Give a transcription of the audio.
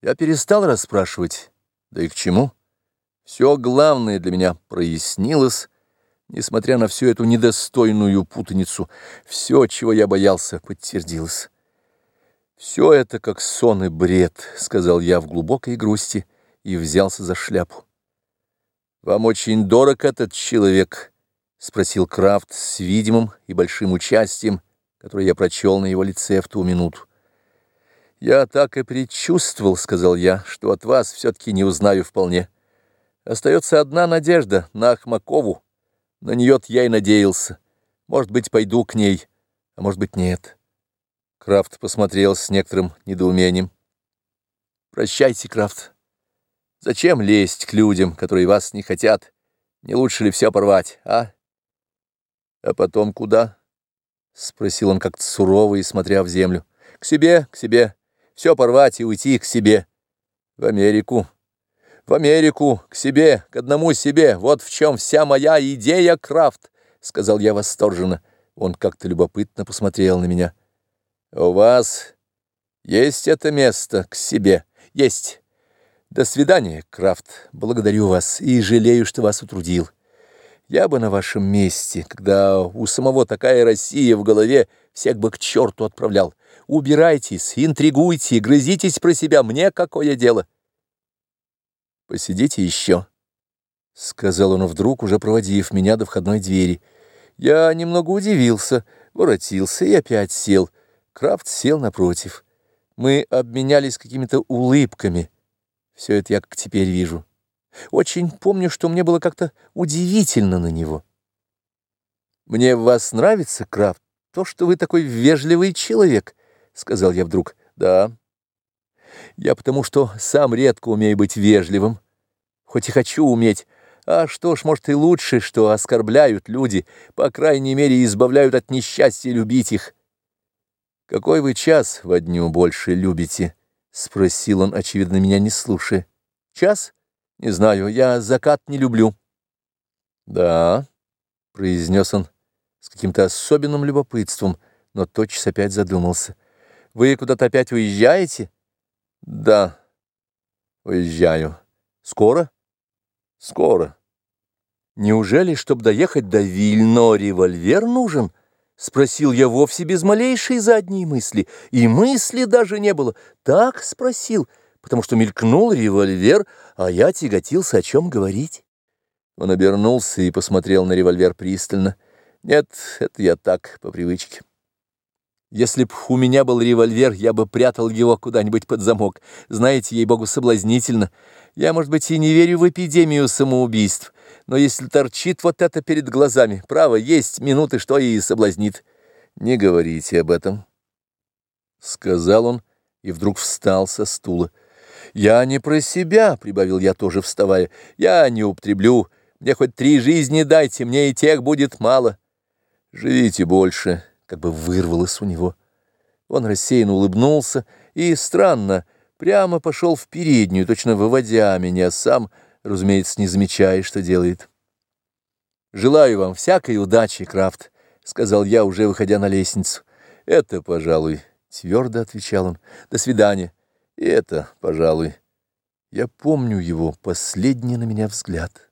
Я перестал расспрашивать. Да и к чему? Все главное для меня прояснилось, несмотря на всю эту недостойную путаницу. Все, чего я боялся, подтвердилось. «Все это как сон и бред», — сказал я в глубокой грусти и взялся за шляпу. «Вам очень дорог этот человек?» — спросил Крафт с видимым и большим участием, которое я прочел на его лице в ту минуту. «Я так и предчувствовал, — сказал я, — что от вас все-таки не узнаю вполне. Остается одна надежда на Ахмакову. На нее я и надеялся. Может быть, пойду к ней, а может быть, нет». Крафт посмотрел с некоторым недоумением. «Прощайте, Крафт. Зачем лезть к людям, которые вас не хотят? Не лучше ли все порвать, а?» «А потом куда?» — спросил он как-то сурово и смотря в землю. «К себе, к себе» все порвать и уйти к себе. В Америку. В Америку, к себе, к одному себе. Вот в чем вся моя идея, Крафт, — сказал я восторженно. Он как-то любопытно посмотрел на меня. У вас есть это место к себе? Есть. До свидания, Крафт. Благодарю вас и жалею, что вас утрудил. Я бы на вашем месте, когда у самого такая Россия в голове, всех бы к черту отправлял. Убирайтесь, интригуйте, грызитесь про себя, мне какое дело? Посидите еще, — сказал он вдруг, уже проводив меня до входной двери. Я немного удивился, воротился и опять сел. Крафт сел напротив. Мы обменялись какими-то улыбками. Все это я как теперь вижу. Очень помню, что мне было как-то удивительно на него. «Мне вас нравится, Крафт, то, что вы такой вежливый человек», — сказал я вдруг. «Да». «Я потому что сам редко умею быть вежливым, хоть и хочу уметь. А что ж, может, и лучше, что оскорбляют люди, по крайней мере, избавляют от несчастья любить их». «Какой вы час во дню больше любите?» — спросил он, очевидно, меня не слушая. «Час?» Не знаю, я закат не люблю. Да, произнес он с каким-то особенным любопытством, но тотчас опять задумался. Вы куда-то опять уезжаете? Да, уезжаю. Скоро? Скоро. Неужели, чтобы доехать до Вильно, револьвер нужен? Спросил я вовсе без малейшей задней мысли, и мысли даже не было. Так спросил, — потому что мелькнул револьвер, а я тяготился, о чем говорить. Он обернулся и посмотрел на револьвер пристально. Нет, это я так, по привычке. Если б у меня был револьвер, я бы прятал его куда-нибудь под замок. Знаете, ей-богу, соблазнительно. Я, может быть, и не верю в эпидемию самоубийств, но если торчит вот это перед глазами, право, есть минуты, что и соблазнит. Не говорите об этом, — сказал он и вдруг встал со стула. «Я не про себя», — прибавил я тоже, вставая. «Я не употреблю. Мне хоть три жизни дайте, мне и тех будет мало». «Живите больше», — как бы вырвалось у него. Он рассеянно улыбнулся и, странно, прямо пошел в переднюю, точно выводя меня сам, разумеется, не замечая, что делает. «Желаю вам всякой удачи, Крафт», — сказал я, уже выходя на лестницу. «Это, пожалуй», — твердо отвечал он. «До свидания». Это, пожалуй, я помню его последний на меня взгляд.